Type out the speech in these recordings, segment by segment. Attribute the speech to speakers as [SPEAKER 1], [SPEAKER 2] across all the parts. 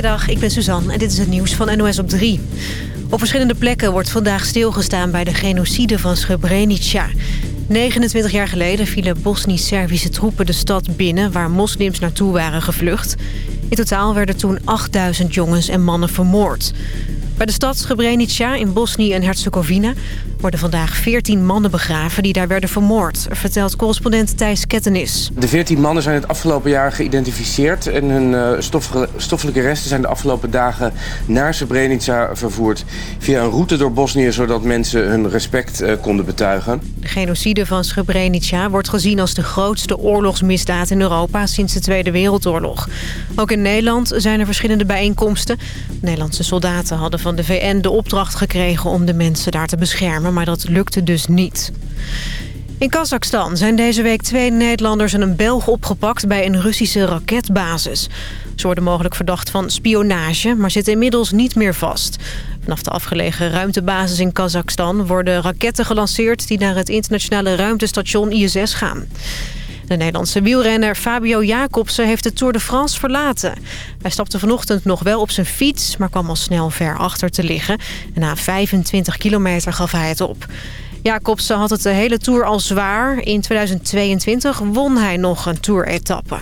[SPEAKER 1] Goedemiddag, ik ben Suzanne en dit is het nieuws van NOS op 3. Op verschillende plekken wordt vandaag stilgestaan bij de genocide van Srebrenica. 29 jaar geleden vielen Bosnisch-Servische troepen de stad binnen... waar moslims naartoe waren gevlucht. In totaal werden toen 8000 jongens en mannen vermoord. Bij de stad Srebrenica in Bosnië en Herzegovina worden vandaag 14 mannen begraven die daar werden vermoord, vertelt correspondent Thijs Kettenis.
[SPEAKER 2] De 14 mannen zijn het afgelopen jaar geïdentificeerd en hun uh, stoffelijke resten zijn de afgelopen dagen naar Srebrenica vervoerd via een route door Bosnië zodat mensen hun respect uh, konden betuigen.
[SPEAKER 1] De genocide van Srebrenica wordt gezien als de grootste oorlogsmisdaad in Europa sinds de Tweede Wereldoorlog. Ook in Nederland zijn er verschillende bijeenkomsten. Nederlandse soldaten hadden van de VN de opdracht gekregen om de mensen daar te beschermen maar dat lukte dus niet. In Kazachstan zijn deze week twee Nederlanders en een Belg opgepakt bij een Russische raketbasis. Ze worden mogelijk verdacht van spionage, maar zitten inmiddels niet meer vast. Vanaf de afgelegen ruimtebasis in Kazachstan worden raketten gelanceerd... die naar het internationale ruimtestation ISS gaan. De Nederlandse wielrenner Fabio Jacobsen heeft de Tour de France verlaten. Hij stapte vanochtend nog wel op zijn fiets, maar kwam al snel ver achter te liggen. En na 25 kilometer gaf hij het op. Jacobsen had het de hele Tour al zwaar. In 2022 won hij nog een Tour-etappe.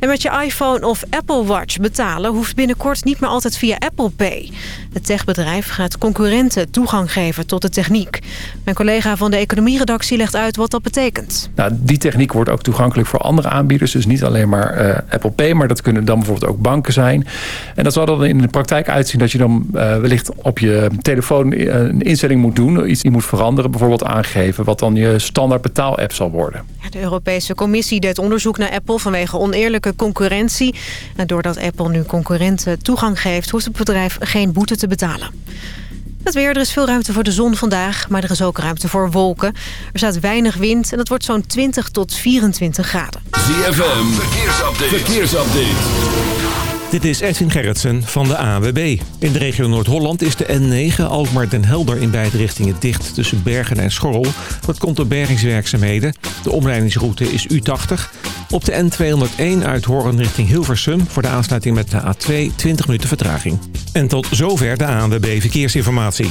[SPEAKER 1] En met je iPhone of Apple Watch betalen hoeft binnenkort niet meer altijd via Apple Pay. Het techbedrijf gaat concurrenten toegang geven tot de techniek. Mijn collega van de economieredactie legt uit wat dat betekent.
[SPEAKER 3] Nou, die techniek wordt ook toegankelijk voor andere aanbieders. Dus niet alleen maar uh, Apple Pay, maar dat kunnen dan bijvoorbeeld ook banken zijn. En dat zal dan in de praktijk uitzien dat je dan uh, wellicht op je telefoon eh, een instelling moet doen. Iets die moet veranderen, bijvoorbeeld aangeven wat dan je standaard betaalapp zal worden.
[SPEAKER 1] De Europese Commissie deed onderzoek naar Apple vanwege oneerlijke concurrentie. En doordat Apple nu concurrenten toegang geeft, hoeft het bedrijf geen boete te betalen. Het weer, er is veel ruimte voor de zon vandaag, maar er is ook ruimte voor wolken. Er staat weinig wind en het wordt zo'n 20 tot 24 graden.
[SPEAKER 4] ZFM, verkeersupdate. verkeersupdate.
[SPEAKER 5] Dit is Edwin Gerritsen van de AWB. In de regio Noord-Holland is de N9 Alkmaar den Helder in beide richtingen dicht tussen Bergen en Schorrel. Dat komt door bergingswerkzaamheden. De omleidingsroute is U80. Op de N201 uit Hoorn richting Hilversum voor de aansluiting met de A2 20 minuten vertraging. En tot zover de ANWB Verkeersinformatie.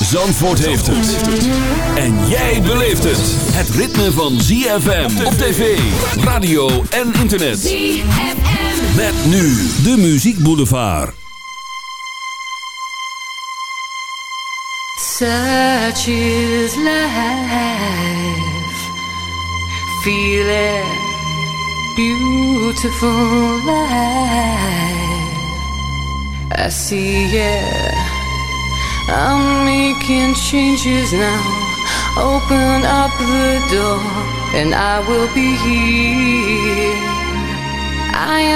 [SPEAKER 4] Zandvoort heeft het. En jij beleeft het. Het ritme van ZFM op tv, radio en internet. ZFM. Met nu de Muziek Boulevard.
[SPEAKER 6] Such is life. Feel it. Beautiful life. I see it. I'm making changes now. Open up the door, and I will be here. I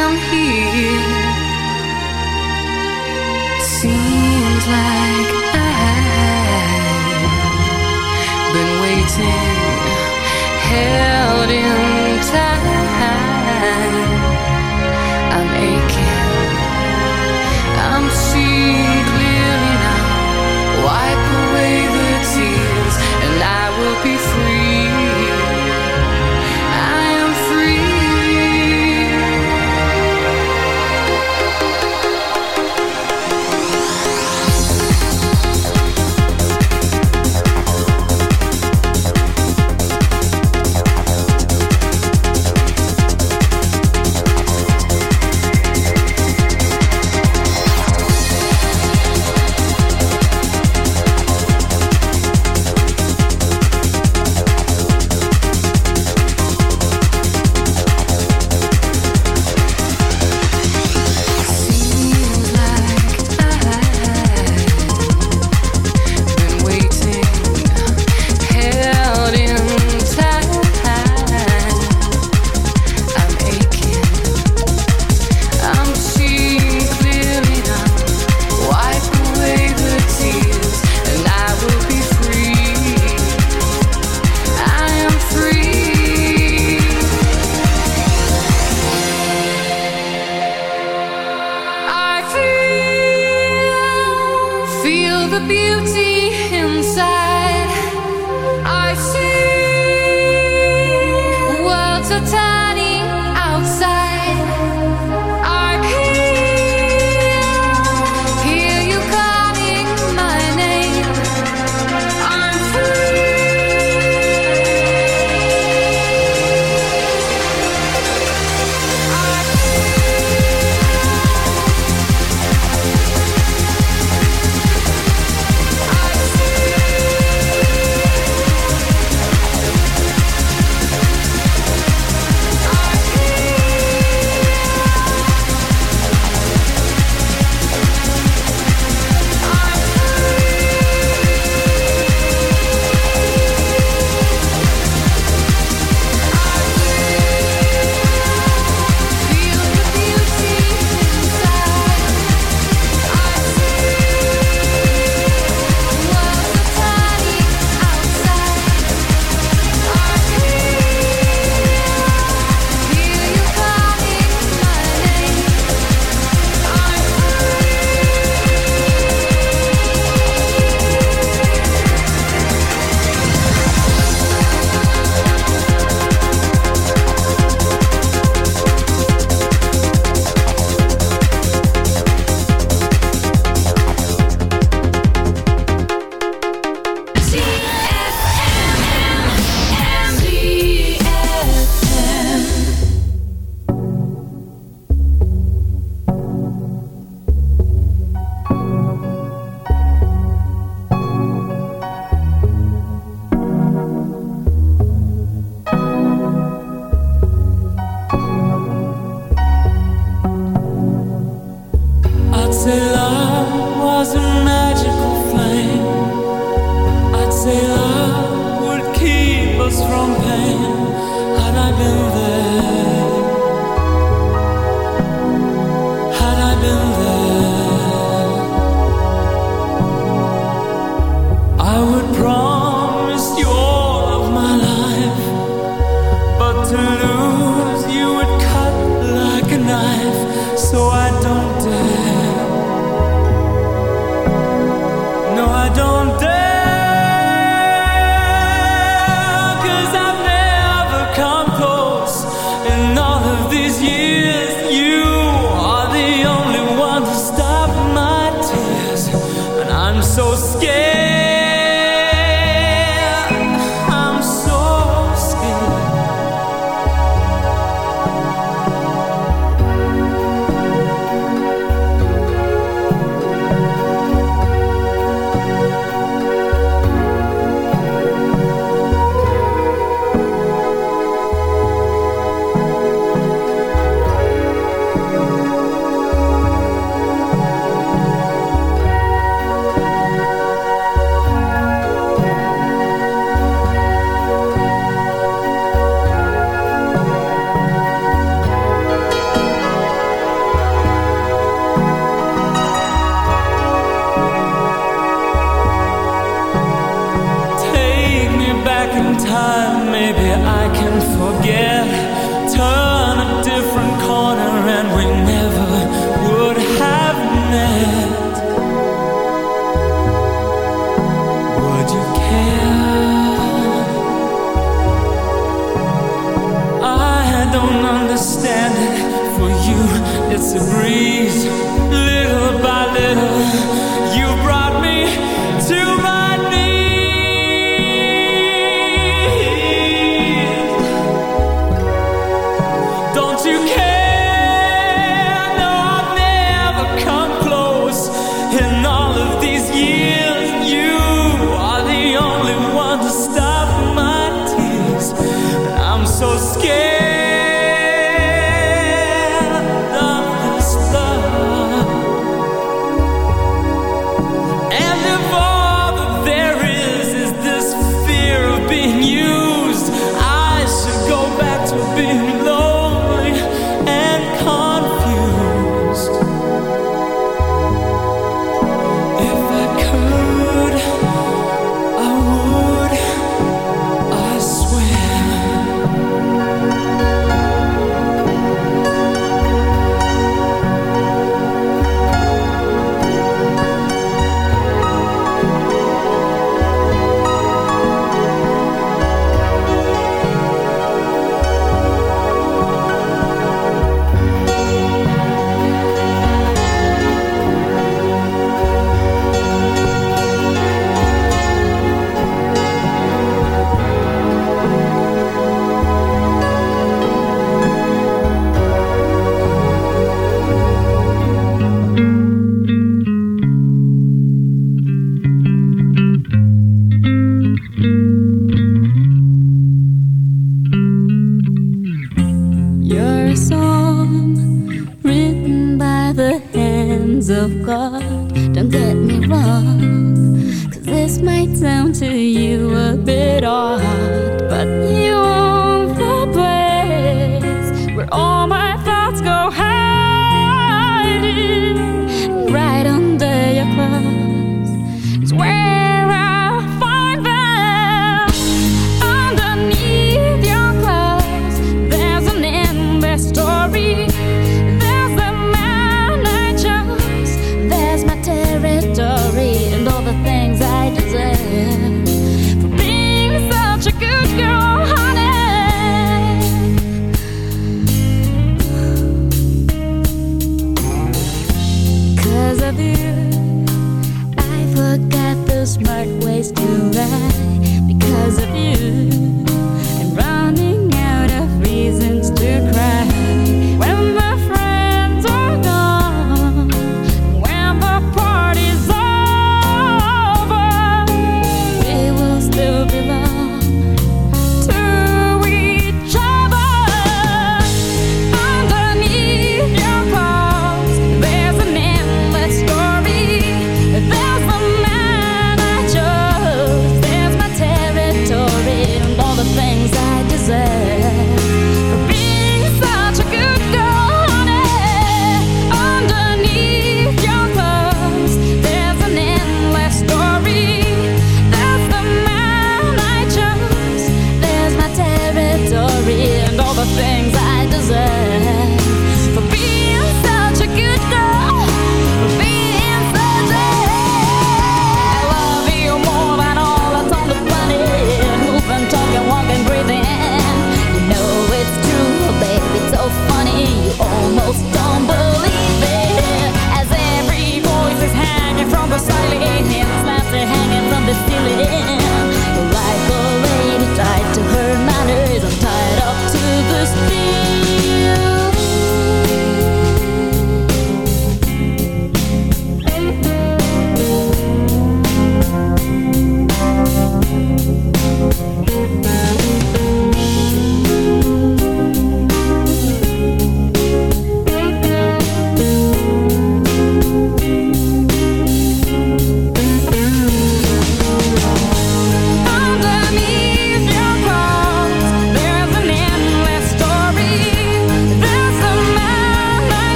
[SPEAKER 7] still it.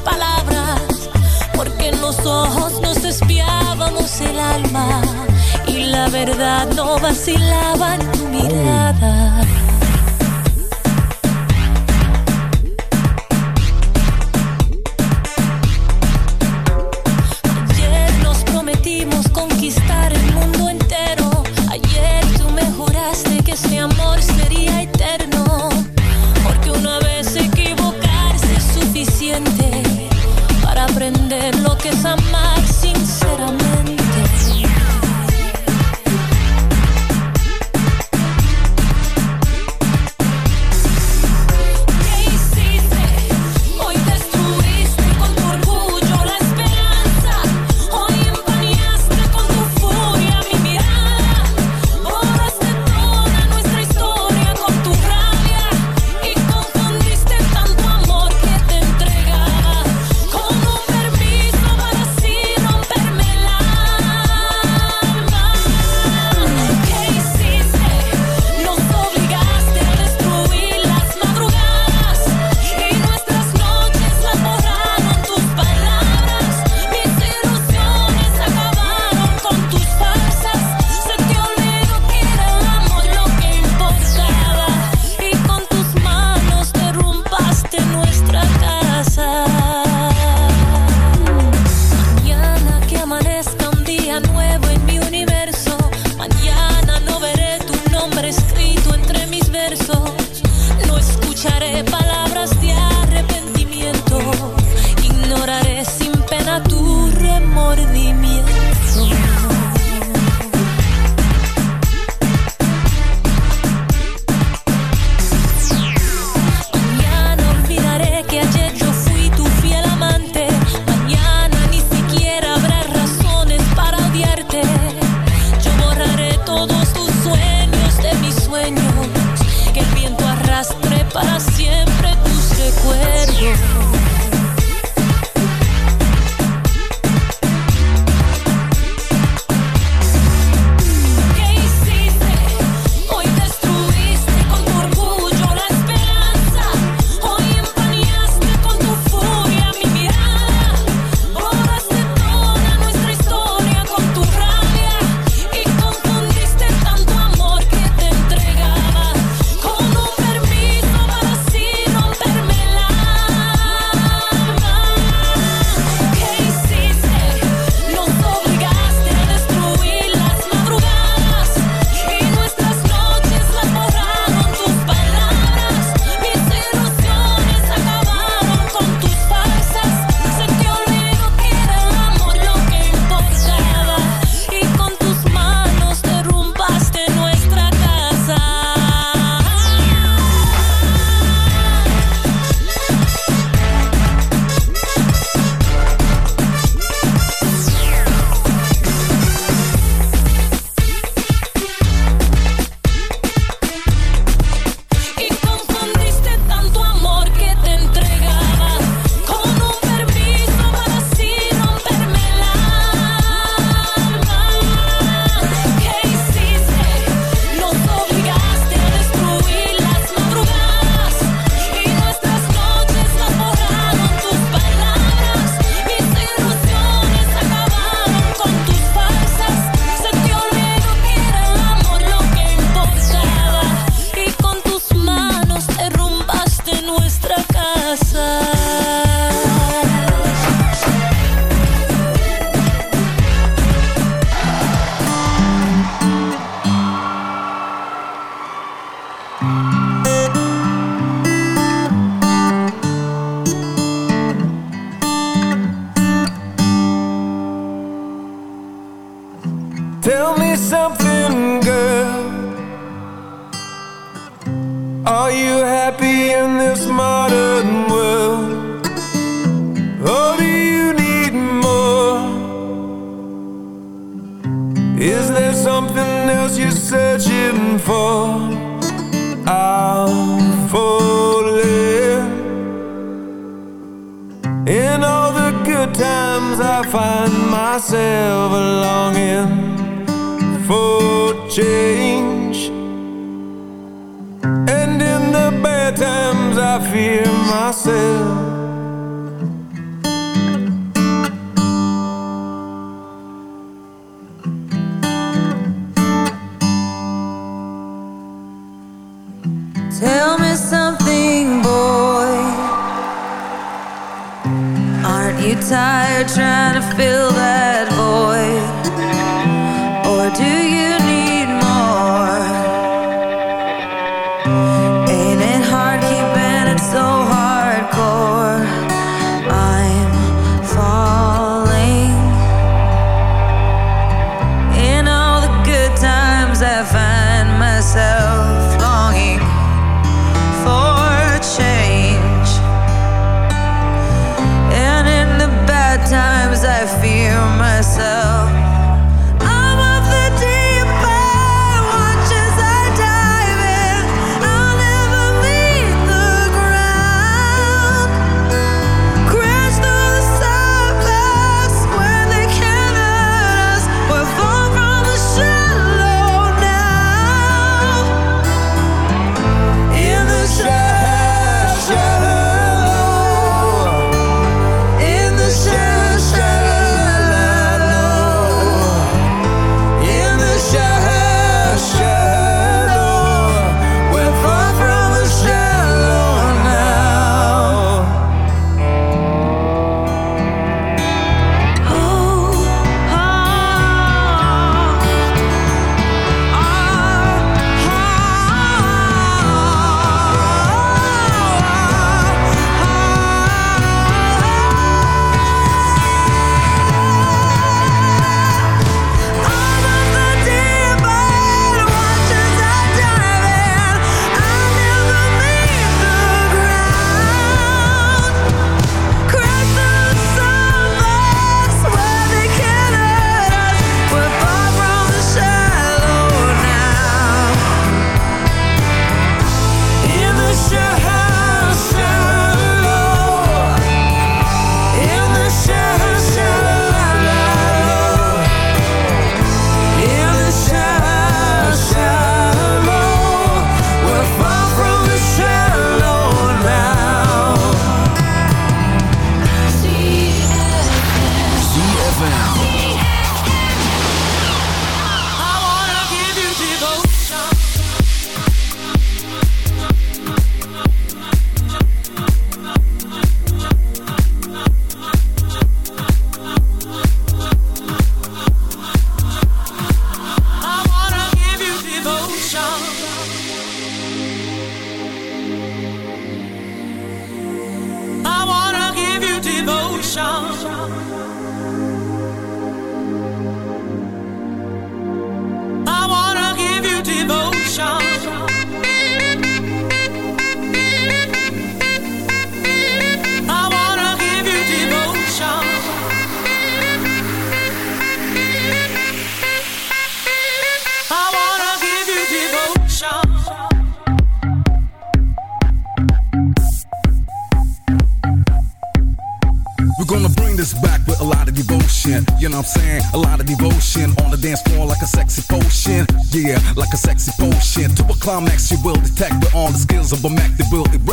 [SPEAKER 8] palabras, porque en los ojos nos espiábamos el alma y la verdad no vacilaba en tu mirada.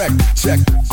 [SPEAKER 9] check, check.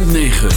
[SPEAKER 4] 106.9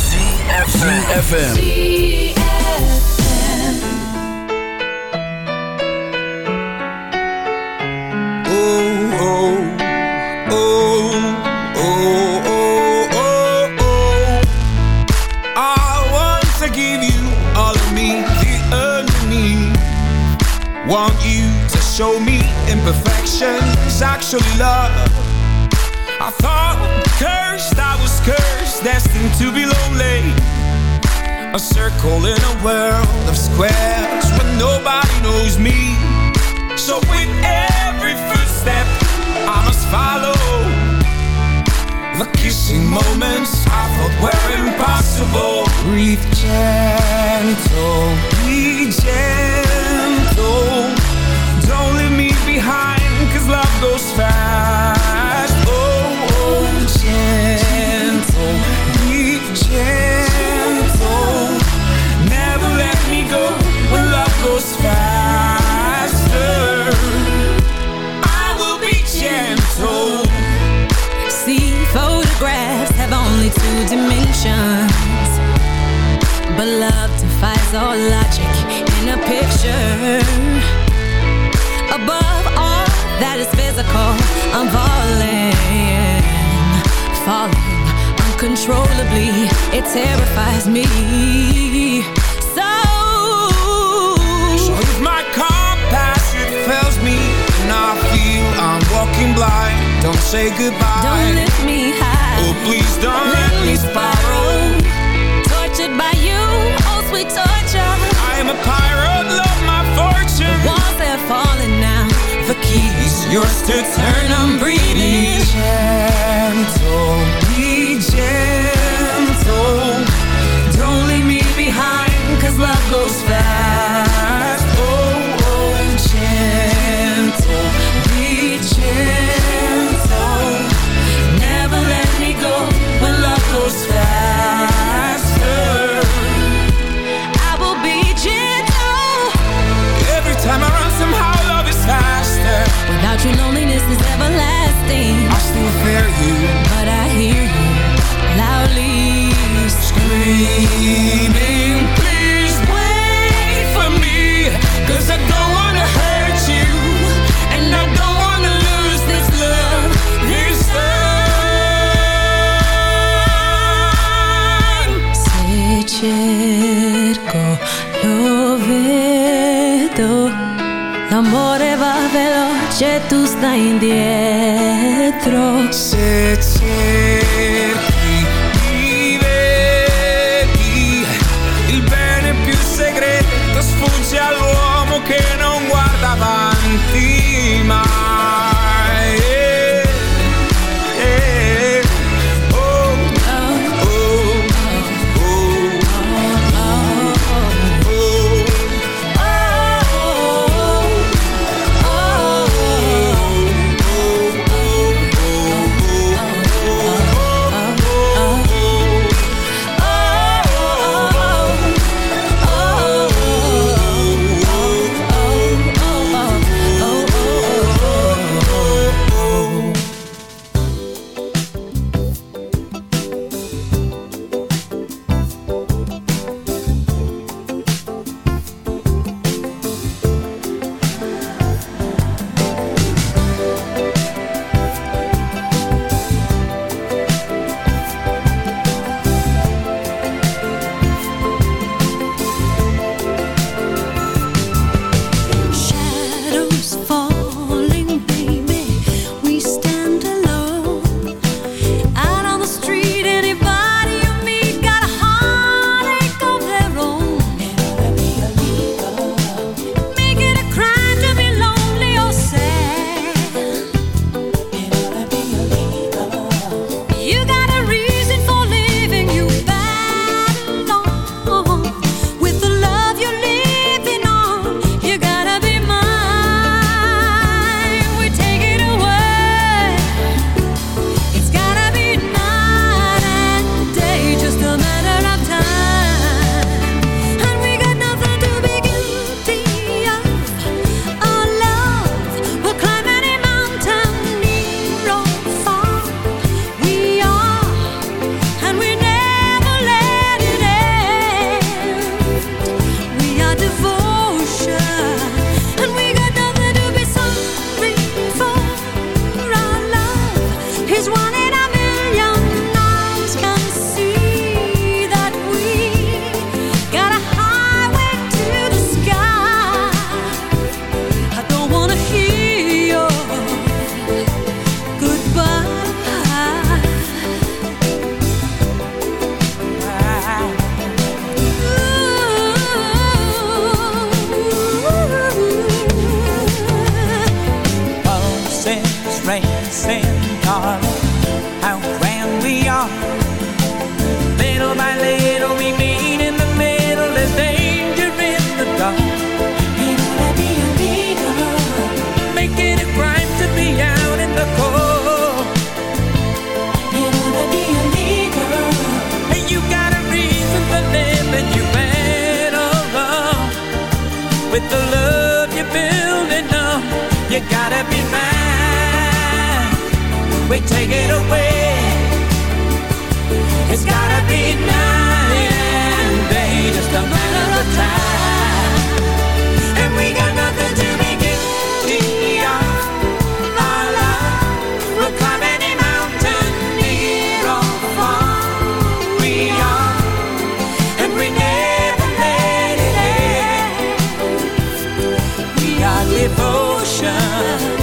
[SPEAKER 10] say goodbye.
[SPEAKER 11] Don't lift me high
[SPEAKER 10] Oh, please don't let, let me spiral.
[SPEAKER 11] Tortured by you, oh sweet torture.
[SPEAKER 10] I am a pirate, love my fortune.
[SPEAKER 11] The walls are falling now.
[SPEAKER 10] The key is yours to turn, I'm breathing Be gentle, be gentle. Don't leave me behind, cause love goes fast.
[SPEAKER 11] l'amore va veloce tu stai indietro.
[SPEAKER 10] Se
[SPEAKER 11] devotion,